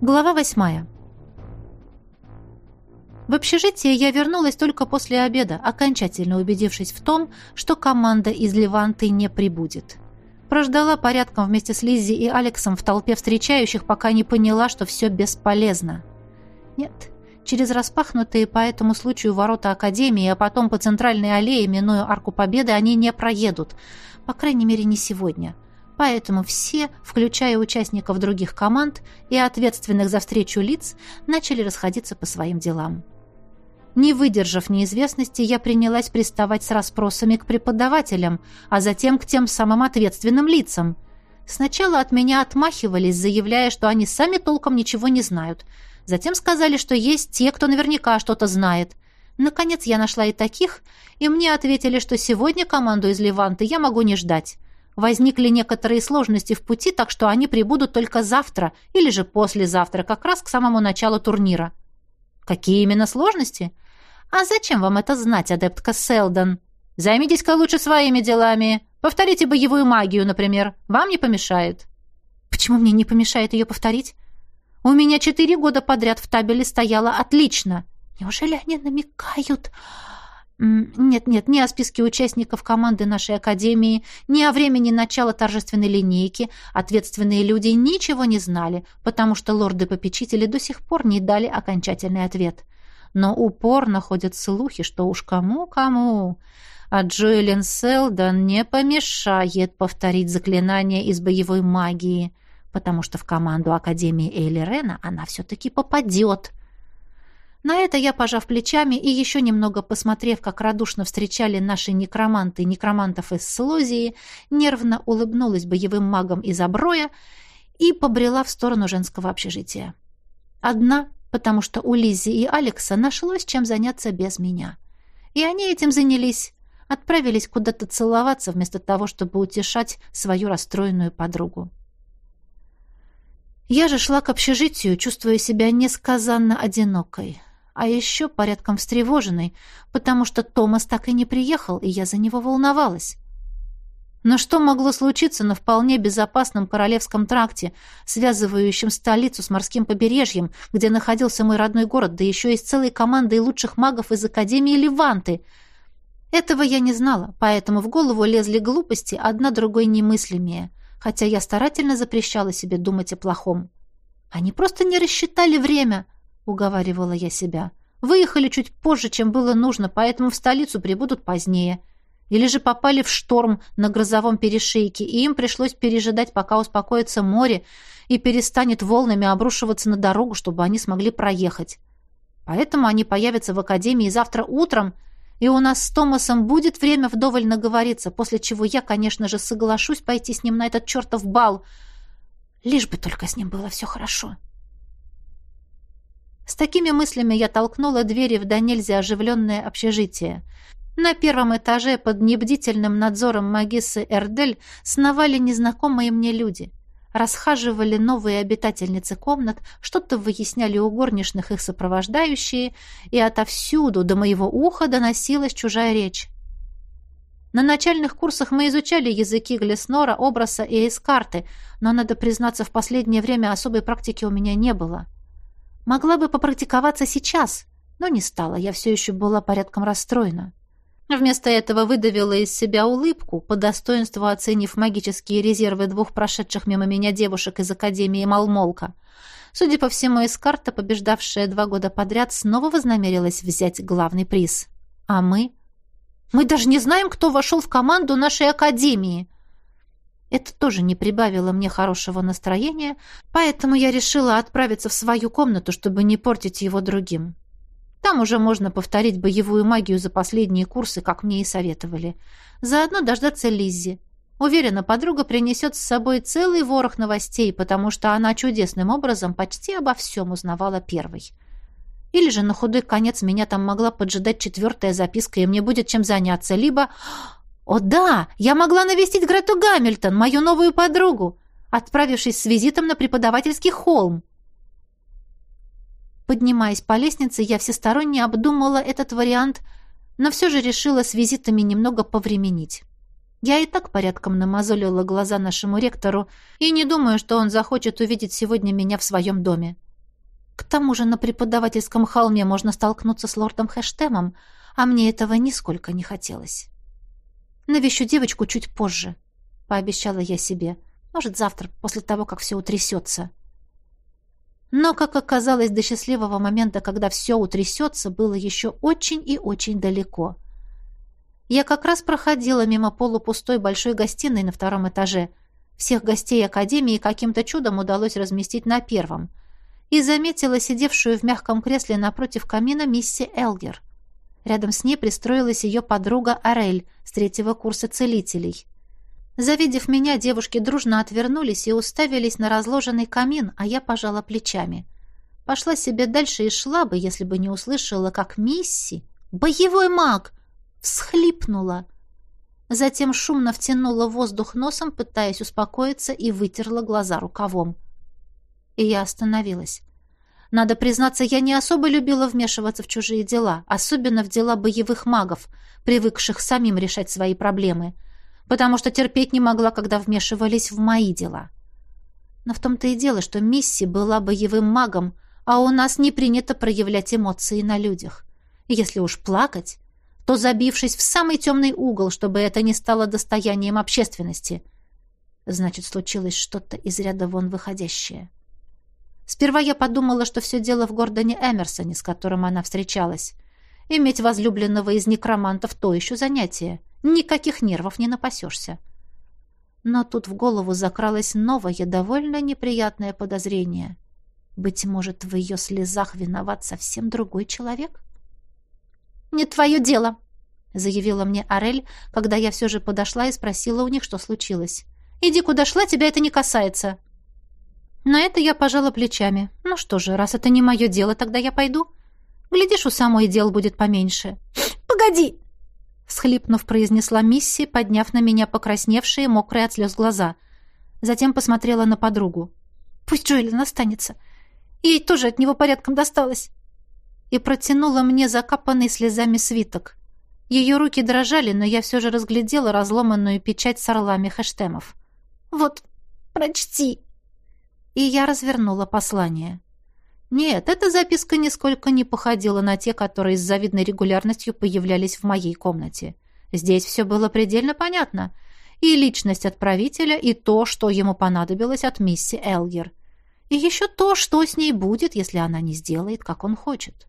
Глава восьмая. В общежитие я вернулась только после обеда, окончательно убедившись в том, что команда из Леванты не прибудет. Прождала порядком вместе с Лиззи и Алексом в толпе встречающих, пока не поняла, что все бесполезно. Нет, через распахнутые по этому случаю ворота Академии, а потом по центральной аллее, минуя Арку Победы, они не проедут. По крайней мере, не сегодня. Поэтому все, включая участников других команд и ответственных за встречу лиц, начали расходиться по своим делам. Не выдержав неизвестности, я принялась приставать с расспросами к преподавателям, а затем к тем самым ответственным лицам. Сначала от меня отмахивались, заявляя, что они сами толком ничего не знают. Затем сказали, что есть те, кто наверняка что-то знает. Наконец я нашла и таких, и мне ответили, что сегодня команду из Леванты я могу не ждать. Возникли некоторые сложности в пути, так что они прибудут только завтра или же послезавтра, как раз к самому началу турнира. Какие именно сложности? А зачем вам это знать, адептка Селдон? Займитесь-ка лучше своими делами. Повторите боевую магию, например. Вам не помешает. Почему мне не помешает ее повторить? У меня четыре года подряд в табеле стояло отлично. Неужели они намекают... Нет-нет, ни о списке участников команды нашей академии, ни о времени начала торжественной линейки. Ответственные люди ничего не знали, потому что лорды-попечители до сих пор не дали окончательный ответ. Но упорно ходят слухи, что уж кому-кому, а Джоэлин Селдон не помешает повторить заклинание из боевой магии, потому что в команду Академии Эйли Рена она все-таки попадет — на это я, пожав плечами и еще немного посмотрев, как радушно встречали наши некроманты некромантов из Слозии, нервно улыбнулась боевым магом из Аброя и побрела в сторону женского общежития. Одна, потому что у Лизи и Алекса нашлось чем заняться без меня. И они этим занялись, отправились куда-то целоваться вместо того, чтобы утешать свою расстроенную подругу. Я же шла к общежитию, чувствуя себя несказанно одинокой а еще порядком встревоженной, потому что Томас так и не приехал, и я за него волновалась. Но что могло случиться на вполне безопасном Королевском тракте, связывающем столицу с морским побережьем, где находился мой родной город, да еще и с целой командой лучших магов из Академии Леванты? Этого я не знала, поэтому в голову лезли глупости, одна другой немыслимее, хотя я старательно запрещала себе думать о плохом. Они просто не рассчитали время —— уговаривала я себя. «Выехали чуть позже, чем было нужно, поэтому в столицу прибудут позднее. Или же попали в шторм на грозовом перешейке, и им пришлось пережидать, пока успокоится море и перестанет волнами обрушиваться на дорогу, чтобы они смогли проехать. Поэтому они появятся в академии завтра утром, и у нас с Томасом будет время вдоволь наговориться, после чего я, конечно же, соглашусь пойти с ним на этот чертов бал, лишь бы только с ним было все хорошо». С такими мыслями я толкнула двери в до нельзя оживленное общежитие. На первом этаже под небдительным надзором магиссы Эрдель сновали незнакомые мне люди. Расхаживали новые обитательницы комнат, что-то выясняли у горничных их сопровождающие, и отовсюду до моего уха доносилась чужая речь. На начальных курсах мы изучали языки Глеснора, Обраса и Эскарты, но, надо признаться, в последнее время особой практики у меня не было. Могла бы попрактиковаться сейчас, но не стала, я все еще была порядком расстроена. Вместо этого выдавила из себя улыбку, по достоинству оценив магические резервы двух прошедших мимо меня девушек из Академии Малмолка. Судя по всему, Эскарта, побеждавшая два года подряд, снова вознамерилась взять главный приз. А мы? Мы даже не знаем, кто вошел в команду нашей Академии. Это тоже не прибавило мне хорошего настроения, поэтому я решила отправиться в свою комнату, чтобы не портить его другим. Там уже можно повторить боевую магию за последние курсы, как мне и советовали. Заодно дождаться Лиззи. Уверена, подруга принесет с собой целый ворох новостей, потому что она чудесным образом почти обо всем узнавала первой. Или же на худой конец меня там могла поджидать четвертая записка, и мне будет чем заняться, либо... «О да, я могла навестить Грету Гамильтон, мою новую подругу, отправившись с визитом на преподавательский холм». Поднимаясь по лестнице, я всесторонне обдумала этот вариант, но все же решила с визитами немного повременить. Я и так порядком намазолила глаза нашему ректору и не думаю, что он захочет увидеть сегодня меня в своем доме. К тому же на преподавательском холме можно столкнуться с лордом Хэштемом, а мне этого нисколько не хотелось. Навещу девочку чуть позже, пообещала я себе. Может, завтра, после того, как все утрясется. Но, как оказалось, до счастливого момента, когда все утрясется, было еще очень и очень далеко. Я как раз проходила мимо полупустой большой гостиной на втором этаже. Всех гостей Академии каким-то чудом удалось разместить на первом. И заметила сидевшую в мягком кресле напротив камина мисси Элгер. Рядом с ней пристроилась ее подруга Арель с третьего курса целителей. Завидев меня, девушки дружно отвернулись и уставились на разложенный камин, а я пожала плечами. Пошла себе дальше и шла бы, если бы не услышала, как Мисси, боевой маг, всхлипнула. Затем шумно втянула воздух носом, пытаясь успокоиться, и вытерла глаза рукавом. И я остановилась. Надо признаться, я не особо любила вмешиваться в чужие дела, особенно в дела боевых магов, привыкших самим решать свои проблемы, потому что терпеть не могла, когда вмешивались в мои дела. Но в том-то и дело, что Мисси была боевым магом, а у нас не принято проявлять эмоции на людях. Если уж плакать, то забившись в самый темный угол, чтобы это не стало достоянием общественности. Значит, случилось что-то из ряда вон выходящее. Сперва я подумала, что все дело в Гордоне Эмерсоне, с которым она встречалась. Иметь возлюбленного из некромантов — то еще занятие. Никаких нервов не напасешься. Но тут в голову закралось новое, довольно неприятное подозрение. Быть может, в ее слезах виноват совсем другой человек? «Не твое дело», — заявила мне Арель, когда я все же подошла и спросила у них, что случилось. «Иди, куда шла, тебя это не касается». На это я пожала плечами. Ну что же, раз это не мое дело, тогда я пойду. Глядишь, у самой дел будет поменьше. «Погоди!» Схлипнув, произнесла Мисси, подняв на меня покрасневшие, мокрые от слез глаза. Затем посмотрела на подругу. «Пусть Джоэлин останется. Ей тоже от него порядком досталось». И протянула мне закапанный слезами свиток. Ее руки дрожали, но я все же разглядела разломанную печать с орлами хэштемов. «Вот, прочти!» И я развернула послание. Нет, эта записка нисколько не походила на те, которые с завидной регулярностью появлялись в моей комнате. Здесь все было предельно понятно. И личность отправителя, и то, что ему понадобилось от мисси Элгер. И еще то, что с ней будет, если она не сделает, как он хочет.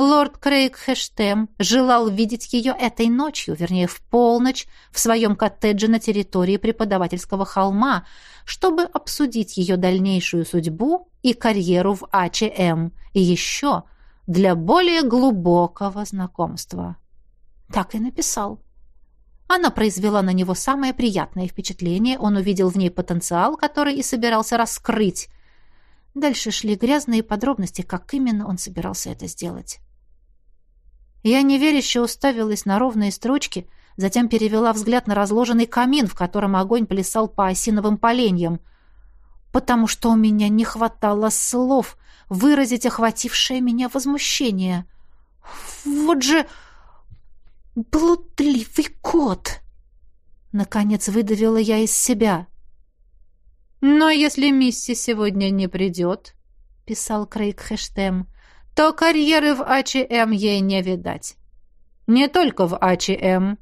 Лорд Крейг Хэштем желал видеть ее этой ночью, вернее, в полночь, в своем коттедже на территории преподавательского холма, чтобы обсудить ее дальнейшую судьбу и карьеру в АЧМ, и еще для более глубокого знакомства. Так и написал. Она произвела на него самое приятное впечатление, он увидел в ней потенциал, который и собирался раскрыть. Дальше шли грязные подробности, как именно он собирался это сделать. Я неверяще уставилась на ровные строчки, затем перевела взгляд на разложенный камин, в котором огонь плясал по осиновым поленьям, потому что у меня не хватало слов выразить охватившее меня возмущение. «Вот же блудливый кот!» Наконец выдавила я из себя. «Но если мисси сегодня не придет», — писал Крейг Хэштем, — то карьеры в АЧМ ей не видать. Не только в АЧМ.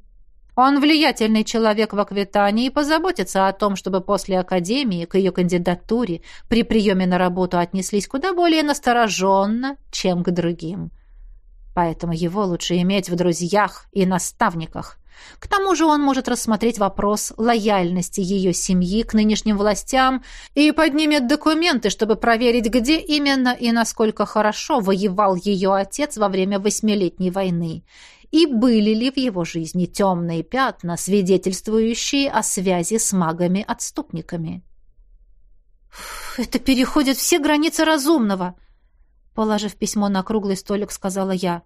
Он влиятельный человек в Аквитании и позаботится о том, чтобы после Академии к ее кандидатуре при приеме на работу отнеслись куда более настороженно, чем к другим. Поэтому его лучше иметь в друзьях и наставниках. К тому же он может рассмотреть вопрос лояльности ее семьи к нынешним властям и поднимет документы, чтобы проверить, где именно и насколько хорошо воевал ее отец во время восьмилетней войны, и были ли в его жизни темные пятна, свидетельствующие о связи с магами-отступниками. «Это переходит все границы разумного», — положив письмо на круглый столик, сказала я.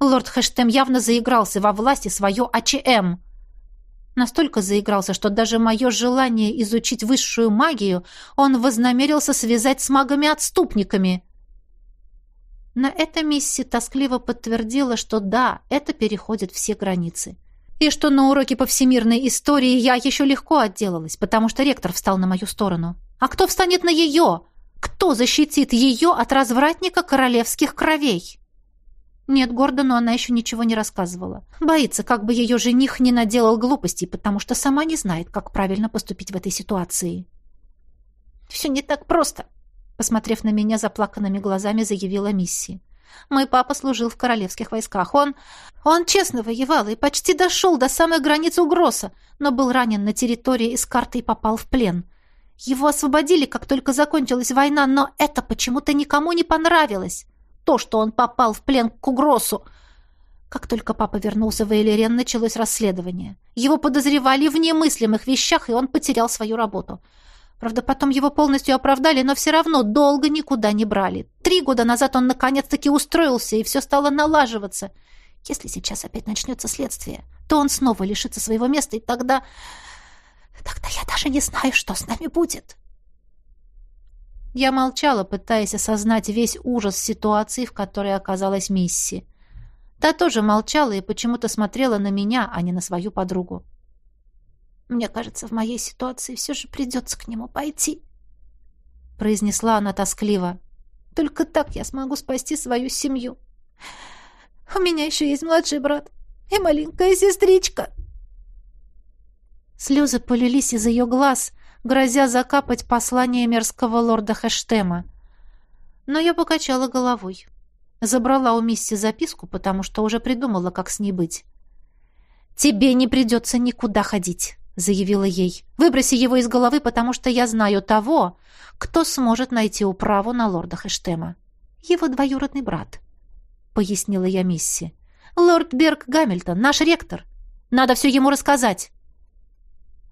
Лорд Хэштем явно заигрался во власти свое АЧМ. Настолько заигрался, что даже мое желание изучить высшую магию он вознамерился связать с магами-отступниками. На это мисси тоскливо подтвердила, что да, это переходит все границы. И что на уроке по всемирной истории я еще легко отделалась, потому что ректор встал на мою сторону. А кто встанет на ее? Кто защитит ее от развратника королевских кровей? Нет, Гордону она еще ничего не рассказывала. Боится, как бы ее жених не наделал глупостей, потому что сама не знает, как правильно поступить в этой ситуации. «Все не так просто», — посмотрев на меня заплаканными глазами, заявила Мисси. «Мой папа служил в королевских войсках. Он... он честно воевал и почти дошел до самой границы угроза, но был ранен на территории из карты и попал в плен. Его освободили, как только закончилась война, но это почему-то никому не понравилось то, что он попал в плен к Угросу. Как только папа вернулся в Эйлерен, началось расследование. Его подозревали в немыслимых вещах, и он потерял свою работу. Правда, потом его полностью оправдали, но все равно долго никуда не брали. Три года назад он наконец-таки устроился, и все стало налаживаться. Если сейчас опять начнется следствие, то он снова лишится своего места, и тогда... Тогда я даже не знаю, что с нами будет. Я молчала, пытаясь осознать весь ужас ситуации, в которой оказалась Мисси. Та тоже молчала и почему-то смотрела на меня, а не на свою подругу. «Мне кажется, в моей ситуации все же придется к нему пойти», — произнесла она тоскливо. «Только так я смогу спасти свою семью. У меня еще есть младший брат и маленькая сестричка». Слезы полились из ее глаз, грозя закапать послание мерзкого лорда Хэштема. Но я покачала головой. Забрала у Мисси записку, потому что уже придумала, как с ней быть. «Тебе не придется никуда ходить», — заявила ей. «Выброси его из головы, потому что я знаю того, кто сможет найти управу на лорда Хэштема. Его двоюродный брат», — пояснила я Мисси. «Лорд Берг Гамильтон, наш ректор. Надо все ему рассказать».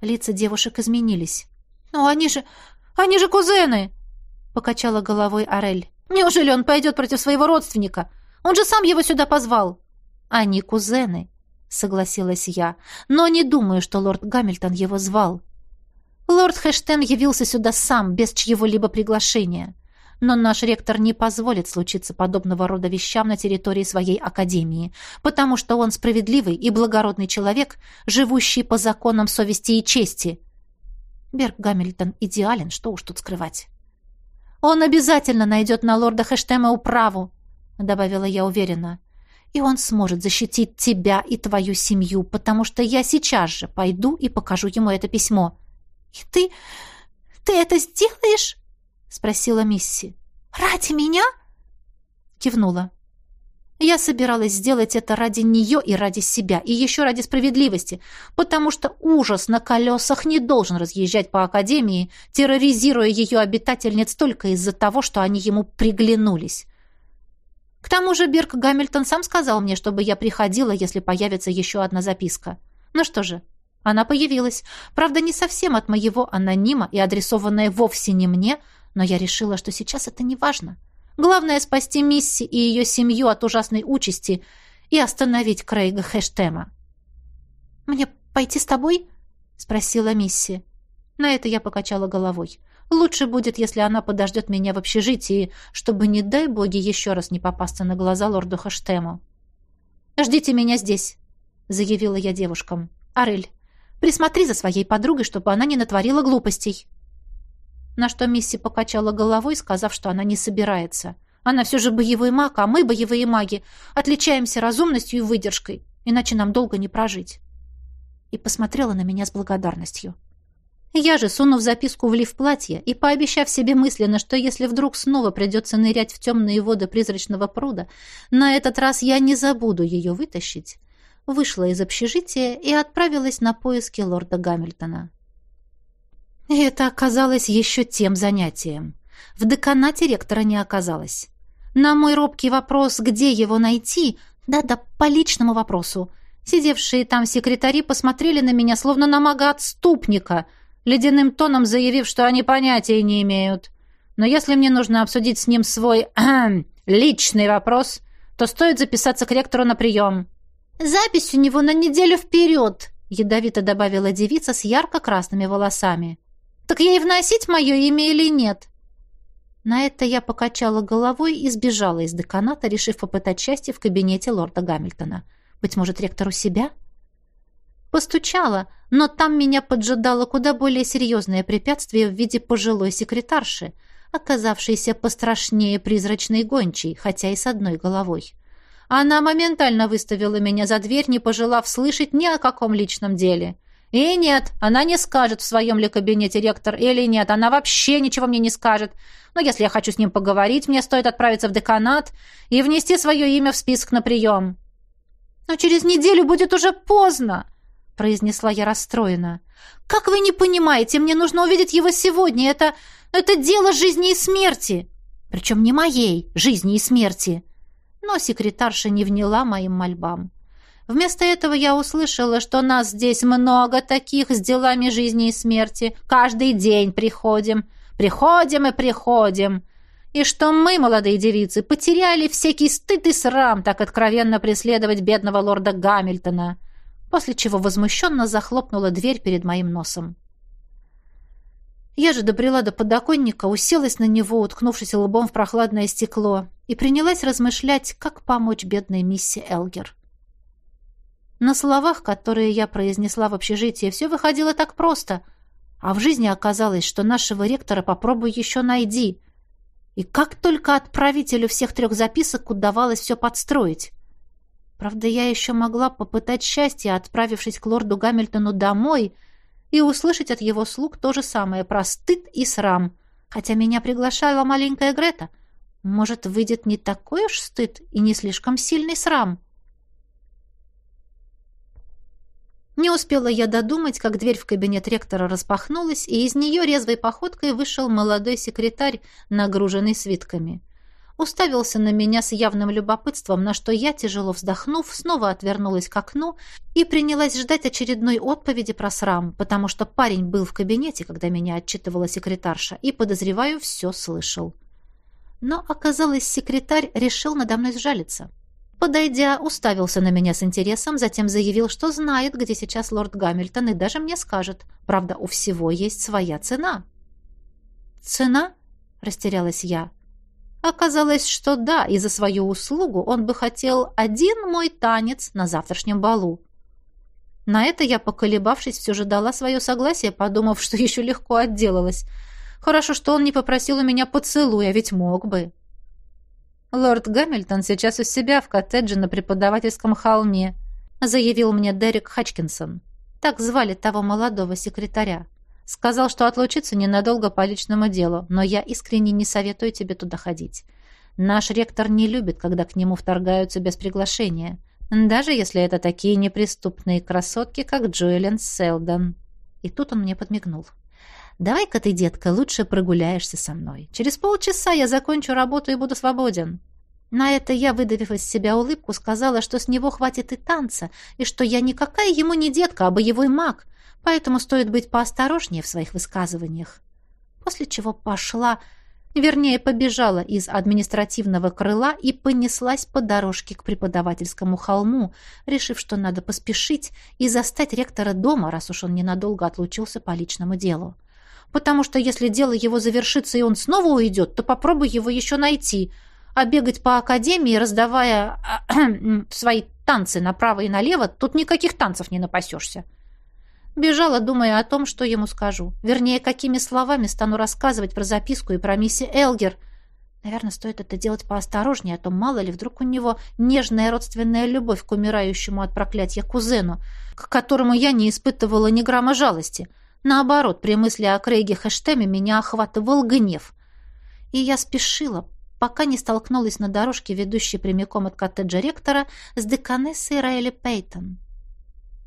Лица девушек изменились. «Но они же... они же кузены!» — покачала головой Орель. «Неужели он пойдет против своего родственника? Он же сам его сюда позвал!» «Они кузены», — согласилась я, «но не думаю, что лорд Гамильтон его звал. Лорд Хэштен явился сюда сам, без чьего-либо приглашения. Но наш ректор не позволит случиться подобного рода вещам на территории своей академии, потому что он справедливый и благородный человек, живущий по законам совести и чести. Берг Гамильтон идеален, что уж тут скрывать. «Он обязательно найдет на лорда Хэштема управу», — добавила я уверенно. «И он сможет защитить тебя и твою семью, потому что я сейчас же пойду и покажу ему это письмо». «И ты... ты это сделаешь?» — спросила Мисси. «Ради меня?» Кивнула. Я собиралась сделать это ради нее и ради себя, и еще ради справедливости, потому что ужас на колесах не должен разъезжать по Академии, терроризируя ее обитательниц только из-за того, что они ему приглянулись. К тому же Бирк Гамильтон сам сказал мне, чтобы я приходила, если появится еще одна записка. Ну что же, она появилась. Правда, не совсем от моего анонима и адресованная вовсе не мне, но я решила, что сейчас это не важно. — Главное — спасти Мисси и ее семью от ужасной участи и остановить Крейга Хэштема. «Мне пойти с тобой?» — спросила Мисси. На это я покачала головой. Лучше будет, если она подождет меня в общежитии, чтобы, не дай боги, еще раз не попасться на глаза лорду Хаштему. «Ждите меня здесь», — заявила я девушкам. «Арель, присмотри за своей подругой, чтобы она не натворила глупостей». На что Мисси покачала головой, сказав, что она не собирается. Она все же боевой маг, а мы, боевые маги, отличаемся разумностью и выдержкой, иначе нам долго не прожить. И посмотрела на меня с благодарностью. Я же, сунув записку в лиф платья и пообещав себе мысленно, что если вдруг снова придется нырять в темные воды призрачного пруда, на этот раз я не забуду ее вытащить, вышла из общежития и отправилась на поиски лорда Гамильтона. Это оказалось еще тем занятием. В деканате ректора не оказалось. На мой робкий вопрос, где его найти, да-да, по личному вопросу, сидевшие там секретари посмотрели на меня, словно на мага-отступника, ледяным тоном заявив, что они понятия не имеют. Но если мне нужно обсудить с ним свой личный вопрос, то стоит записаться к ректору на прием. «Запись у него на неделю вперед», — ядовито добавила девица с ярко-красными волосами. Так ей вносить мое имя или нет?» На это я покачала головой и сбежала из деканата, решив попытать счастье в кабинете лорда Гамильтона. Быть может, ректору себя? Постучала, но там меня поджидало куда более серьезное препятствие в виде пожилой секретарши, оказавшейся пострашнее призрачной гончей, хотя и с одной головой. Она моментально выставила меня за дверь, не пожелав слышать ни о каком личном деле. И нет, она не скажет в своем ли кабинете ректор или нет, она вообще ничего мне не скажет. Но если я хочу с ним поговорить, мне стоит отправиться в деканат и внести свое имя в список на прием. Но через неделю будет уже поздно, произнесла я расстроенно. Как вы не понимаете, мне нужно увидеть его сегодня. Это это дело жизни и смерти. Причем не моей жизни и смерти. Но секретарша не вняла моим мольбам. Вместо этого я услышала, что нас здесь много таких с делами жизни и смерти. Каждый день приходим, приходим и приходим. И что мы, молодые девицы, потеряли всякий стыд и срам так откровенно преследовать бедного лорда Гамильтона. После чего возмущенно захлопнула дверь перед моим носом. Я же добрела до подоконника, уселась на него, уткнувшись лбом в прохладное стекло, и принялась размышлять, как помочь бедной мисси Элгер. На словах, которые я произнесла в общежитии, все выходило так просто, а в жизни оказалось, что нашего ректора попробуй еще найди. И как только отправителю всех трех записок удавалось все подстроить. Правда, я еще могла попытать счастье, отправившись к лорду Гамильтону домой, и услышать от его слуг то же самое про стыд и срам, хотя меня приглашала маленькая Грета. Может, выйдет не такой уж стыд и не слишком сильный срам?» Не успела я додумать, как дверь в кабинет ректора распахнулась, и из нее резвой походкой вышел молодой секретарь, нагруженный свитками. Уставился на меня с явным любопытством, на что я, тяжело вздохнув, снова отвернулась к окну и принялась ждать очередной отповеди про срам, потому что парень был в кабинете, когда меня отчитывала секретарша, и, подозреваю, все слышал. Но, оказалось, секретарь решил надо мной сжалиться. Подойдя, уставился на меня с интересом, затем заявил, что знает, где сейчас лорд Гамильтон, и даже мне скажет. Правда, у всего есть своя цена. «Цена?» — растерялась я. Оказалось, что да, и за свою услугу он бы хотел один мой танец на завтрашнем балу. На это я, поколебавшись, все же дала свое согласие, подумав, что еще легко отделалась. Хорошо, что он не попросил у меня поцелуя, ведь мог бы. «Лорд Гамильтон сейчас у себя в коттедже на преподавательском холме», заявил мне Дерек Хачкинсон. Так звали того молодого секретаря. Сказал, что отлучится ненадолго по личному делу, но я искренне не советую тебе туда ходить. Наш ректор не любит, когда к нему вторгаются без приглашения, даже если это такие неприступные красотки, как Джоэлен Селдон. И тут он мне подмигнул. Давай-ка ты, детка, лучше прогуляешься со мной. Через полчаса я закончу работу и буду свободен». На это я, выдавив из себя улыбку, сказала, что с него хватит и танца, и что я никакая ему не детка, а боевой маг, поэтому стоит быть поосторожнее в своих высказываниях. После чего пошла, вернее, побежала из административного крыла и понеслась по дорожке к преподавательскому холму, решив, что надо поспешить и застать ректора дома, раз уж он ненадолго отлучился по личному делу потому что если дело его завершится и он снова уйдет, то попробуй его еще найти, а бегать по академии, раздавая свои танцы направо и налево, тут никаких танцев не напасешься. Бежала, думая о том, что ему скажу. Вернее, какими словами стану рассказывать про записку и про мисси Элгер. Наверное, стоит это делать поосторожнее, а то мало ли вдруг у него нежная родственная любовь к умирающему от проклятия кузену, к которому я не испытывала ни грамма жалости — Наоборот, при мысли о Крейге Хэштеме меня охватывал гнев. И я спешила, пока не столкнулась на дорожке, ведущей прямиком от коттеджа ректора, с деканессой Райли Пейтон.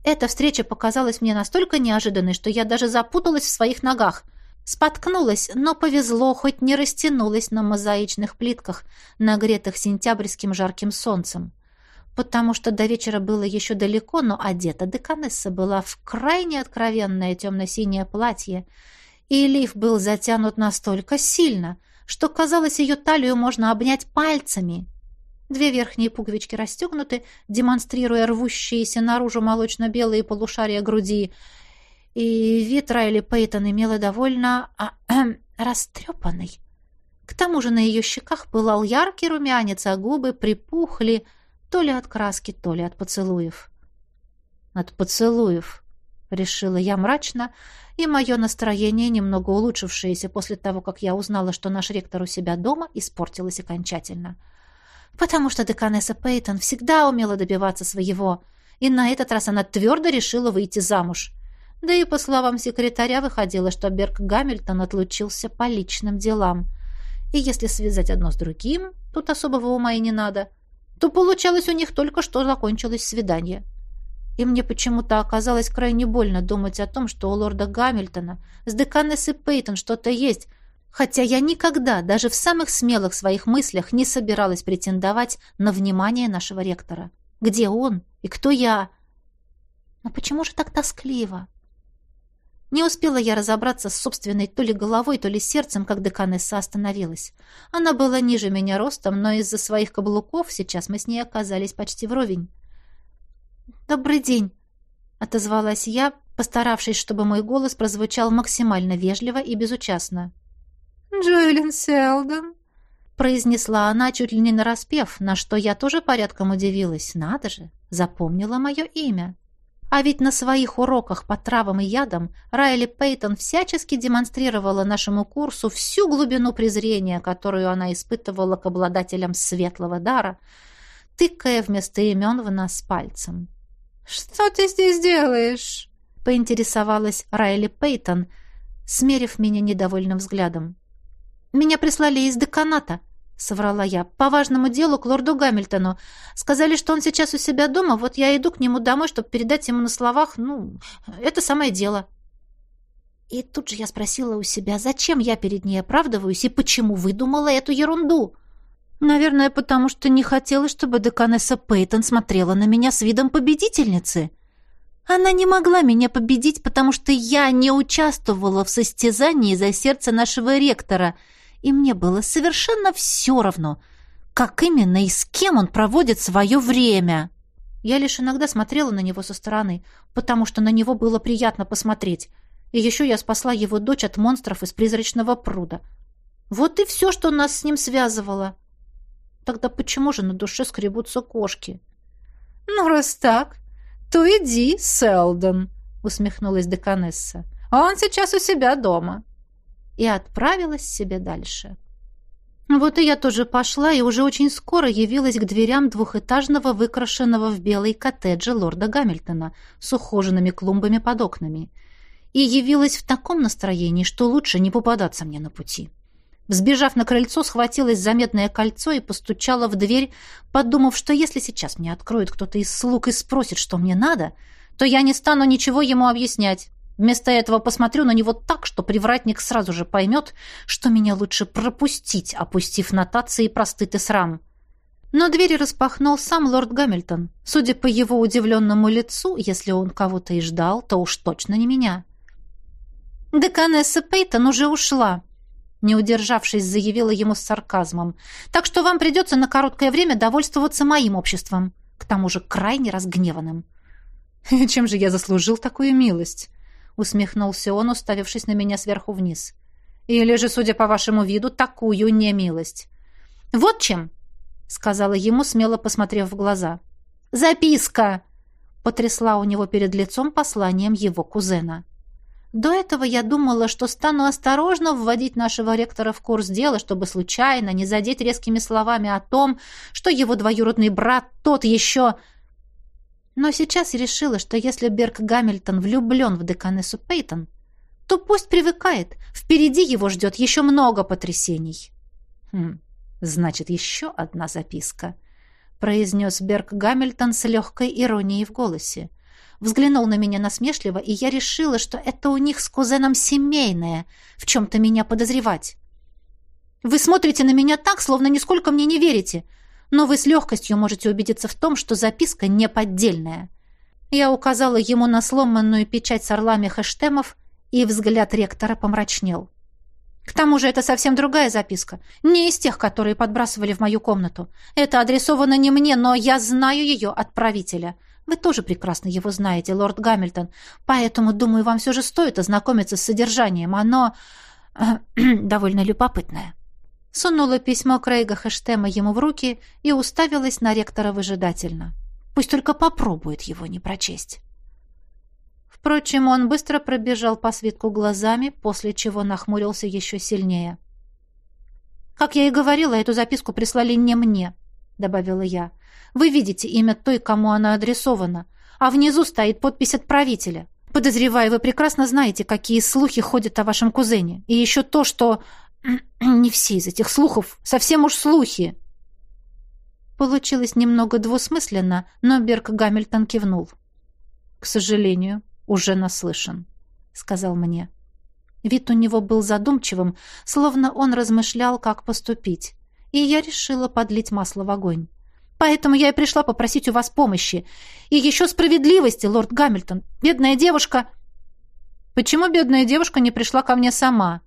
Эта встреча показалась мне настолько неожиданной, что я даже запуталась в своих ногах. Споткнулась, но повезло, хоть не растянулась на мозаичных плитках, нагретых сентябрьским жарким солнцем потому что до вечера было еще далеко, но одета деканесса была в крайне откровенное темно-синее платье, и лиф был затянут настолько сильно, что, казалось, ее талию можно обнять пальцами. Две верхние пуговички расстегнуты, демонстрируя рвущиеся наружу молочно-белые полушария груди, и вид Райли Пейтон имела довольно а, растрепанный. К тому же на ее щеках пылал яркий румянец, а губы припухли — то ли от краски, то ли от поцелуев. От поцелуев. решила я мрачно, и мое настроение, немного улучшившееся после того, как я узнала, что наш ректор у себя дома, испортилось окончательно. Потому что деканесса Пейтон всегда умела добиваться своего, и на этот раз она твердо решила выйти замуж. Да и, по словам секретаря, выходило, что Берг Гамильтон отлучился по личным делам. И если связать одно с другим, тут особого ума и не надо, то получалось у них только что закончилось свидание. И мне почему-то оказалось крайне больно думать о том, что у лорда Гамильтона с деканессой Пейтон что-то есть, хотя я никогда, даже в самых смелых своих мыслях, не собиралась претендовать на внимание нашего ректора. Где он и кто я? Но почему же так тоскливо? Не успела я разобраться с собственной то ли головой, то ли сердцем, как деканесса остановилась. Она была ниже меня ростом, но из-за своих каблуков сейчас мы с ней оказались почти вровень. «Добрый день!» — отозвалась я, постаравшись, чтобы мой голос прозвучал максимально вежливо и безучастно. «Джоэлин Селдон!» — произнесла она чуть ли не нараспев, на что я тоже порядком удивилась. Надо же, запомнила мое имя. А ведь на своих уроках по травам и ядам Райли Пейтон всячески демонстрировала нашему курсу всю глубину презрения, которую она испытывала к обладателям светлого дара, тыкая вместо имен в нас пальцем. «Что ты здесь делаешь?» — поинтересовалась Райли Пейтон, смерив меня недовольным взглядом. «Меня прислали из деканата», — соврала я. «По важному делу к лорду Гамильтону. Сказали, что он сейчас у себя дома, вот я иду к нему домой, чтобы передать ему на словах, ну, это самое дело». И тут же я спросила у себя, зачем я перед ней оправдываюсь и почему выдумала эту ерунду. Наверное, потому что не хотела, чтобы деканесса Пейтон смотрела на меня с видом победительницы. Она не могла меня победить, потому что я не участвовала в состязании за сердце нашего ректора — и мне было совершенно все равно, как именно и с кем он проводит свое время. Я лишь иногда смотрела на него со стороны, потому что на него было приятно посмотреть. И еще я спасла его дочь от монстров из призрачного пруда. Вот и все, что нас с ним связывало. Тогда почему же на душе скребутся кошки? — Ну, раз так, то иди, Селдон, — усмехнулась деканесса. — Он сейчас у себя дома. — и отправилась себе дальше. Вот и я тоже пошла, и уже очень скоро явилась к дверям двухэтажного, выкрашенного в белый коттеджа лорда Гамильтона с ухоженными клумбами под окнами. И явилась в таком настроении, что лучше не попадаться мне на пути. Взбежав на крыльцо, схватилась за медное кольцо и постучала в дверь, подумав, что если сейчас мне откроет кто-то из слуг и спросит, что мне надо, то я не стану ничего ему объяснять. Вместо этого посмотрю на него так, что привратник сразу же поймет, что меня лучше пропустить, опустив нотации простыд и срам. Но двери распахнул сам лорд Гамильтон. Судя по его удивленному лицу, если он кого-то и ждал, то уж точно не меня. «Деканесса Пейтон уже ушла», — не удержавшись, заявила ему с сарказмом. «Так что вам придется на короткое время довольствоваться моим обществом, к тому же крайне разгневанным». «Чем же я заслужил такую милость?» Усмехнулся он, уставившись на меня сверху вниз. Или же, судя по вашему виду, такую немилость. Вот чем, сказала ему, смело посмотрев в глаза. Записка, потрясла у него перед лицом посланием его кузена. До этого я думала, что стану осторожно вводить нашего ректора в курс дела, чтобы случайно не задеть резкими словами о том, что его двоюродный брат тот еще но сейчас решила, что если Берг Гамильтон влюблен в деканессу Пейтон, то пусть привыкает. Впереди его ждет еще много потрясений. Хм, значит, еще одна записка, произнес Берг Гамильтон с легкой иронией в голосе. Взглянул на меня насмешливо, и я решила, что это у них с кузеном семейное, в чем-то меня подозревать. «Вы смотрите на меня так, словно нисколько мне не верите но вы с легкостью можете убедиться в том, что записка не поддельная. Я указала ему на сломанную печать с орлами хэштемов, и взгляд ректора помрачнел. К тому же это совсем другая записка, не из тех, которые подбрасывали в мою комнату. Это адресовано не мне, но я знаю ее отправителя. Вы тоже прекрасно его знаете, лорд Гамильтон, поэтому, думаю, вам все же стоит ознакомиться с содержанием. Оно довольно любопытное сунула письмо Крейга Хэштема ему в руки и уставилась на ректора выжидательно. Пусть только попробует его не прочесть. Впрочем, он быстро пробежал по свитку глазами, после чего нахмурился еще сильнее. «Как я и говорила, эту записку прислали не мне», — добавила я. «Вы видите имя той, кому она адресована, а внизу стоит подпись отправителя. Подозреваю, вы прекрасно знаете, какие слухи ходят о вашем кузене. И еще то, что... Не все из этих слухов, совсем уж слухи». Получилось немного двусмысленно, но Берг Гамильтон кивнул. «К сожалению, уже наслышан», — сказал мне. Вид у него был задумчивым, словно он размышлял, как поступить. И я решила подлить масло в огонь. Поэтому я и пришла попросить у вас помощи. И еще справедливости, лорд Гамильтон. Бедная девушка... Почему бедная девушка не пришла ко мне сама?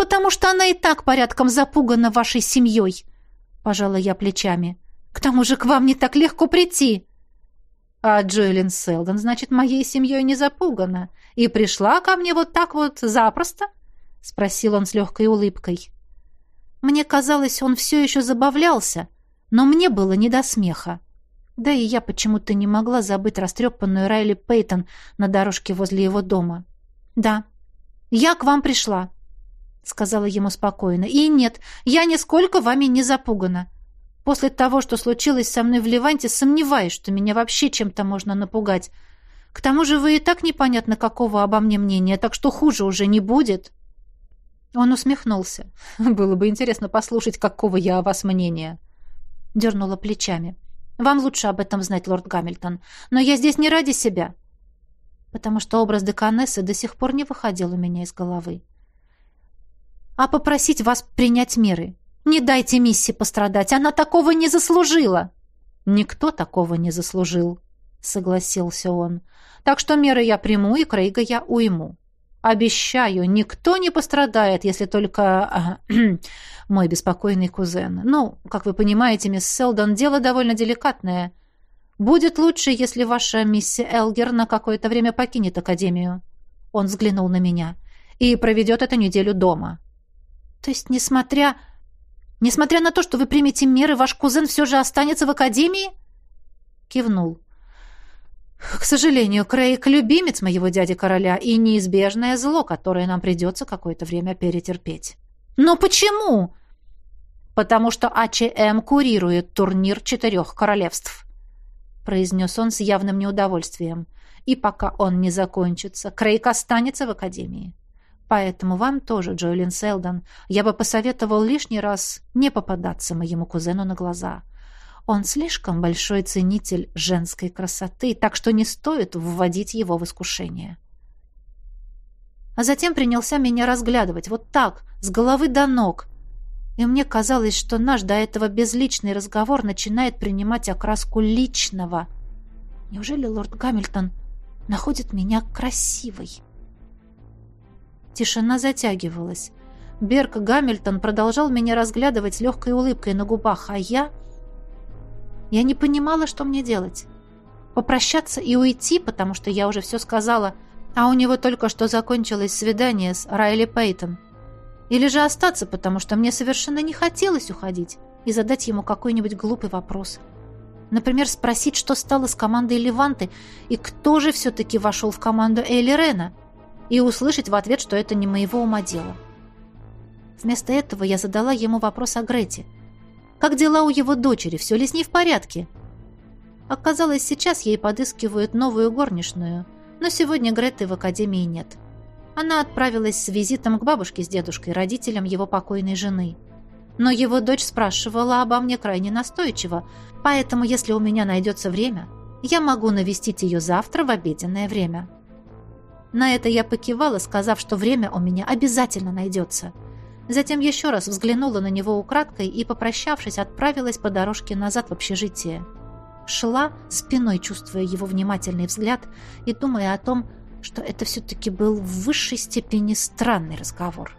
Потому что она и так порядком запугана вашей семьей. Пожала я плечами. К тому же к вам не так легко прийти. А Джоэлин Селдон, значит, моей семьей не запугана. И пришла ко мне вот так вот запросто? Спросил он с легкой улыбкой. Мне казалось, он все еще забавлялся, но мне было не до смеха. Да и я почему-то не могла забыть растрепанную Райли Пейтон на дорожке возле его дома. «Да, я к вам пришла», — сказала ему спокойно. «И нет, я нисколько вами не запугана. После того, что случилось со мной в Ливанте, сомневаюсь, что меня вообще чем-то можно напугать. К тому же вы и так непонятно какого обо мне мнения, так что хуже уже не будет». Он усмехнулся. «Было бы интересно послушать, какого я о вас мнения». Дернула плечами. «Вам лучше об этом знать, лорд Гамильтон. Но я здесь не ради себя» потому что образ деканессы до сих пор не выходил у меня из головы. «А попросить вас принять меры. Не дайте мисси пострадать, она такого не заслужила!» «Никто такого не заслужил», — согласился он. «Так что меры я приму, и Крейга я уйму. Обещаю, никто не пострадает, если только э, мой беспокойный кузен. Ну, как вы понимаете, мисс Селдон, дело довольно деликатное. Будет лучше, если ваша мисси Элгер на какое-то время покинет Академию». Он взглянул на меня. «И проведет эту неделю дома». «То есть, несмотря...» Несмотря на то, что вы примете меры, ваш кузен все же останется в академии?» Кивнул. «К сожалению, Крейг — любимец моего дяди-короля и неизбежное зло, которое нам придется какое-то время перетерпеть». «Но почему?» «Потому что АЧМ курирует турнир четырех королевств», — произнес он с явным неудовольствием. «И пока он не закончится, Крейг останется в академии. Поэтому вам тоже, Джоэлин Селдон, я бы посоветовал лишний раз не попадаться моему кузену на глаза. Он слишком большой ценитель женской красоты, так что не стоит вводить его в искушение. А затем принялся меня разглядывать, вот так, с головы до ног. И мне казалось, что наш до этого безличный разговор начинает принимать окраску личного. Неужели лорд Гамильтон находит меня красивой?» Тишина затягивалась. Берг Гамильтон продолжал меня разглядывать с легкой улыбкой на губах, а я... Я не понимала, что мне делать. Попрощаться и уйти, потому что я уже все сказала, а у него только что закончилось свидание с Райли Пейтон. Или же остаться, потому что мне совершенно не хотелось уходить и задать ему какой-нибудь глупый вопрос. Например, спросить, что стало с командой Леванты и кто же все-таки вошел в команду Эйли Рена и услышать в ответ, что это не моего ума дело. Вместо этого я задала ему вопрос о Грете. Как дела у его дочери? Все ли с ней в порядке? Оказалось, сейчас ей подыскивают новую горничную, но сегодня Греты в академии нет. Она отправилась с визитом к бабушке с дедушкой, родителям его покойной жены. Но его дочь спрашивала обо мне крайне настойчиво, поэтому, если у меня найдется время, я могу навестить ее завтра в обеденное время. На это я покивала, сказав, что время у меня обязательно найдется. Затем еще раз взглянула на него украдкой и, попрощавшись, отправилась по дорожке назад в общежитие. Шла, спиной чувствуя его внимательный взгляд и думая о том, что это все-таки был в высшей степени странный разговор.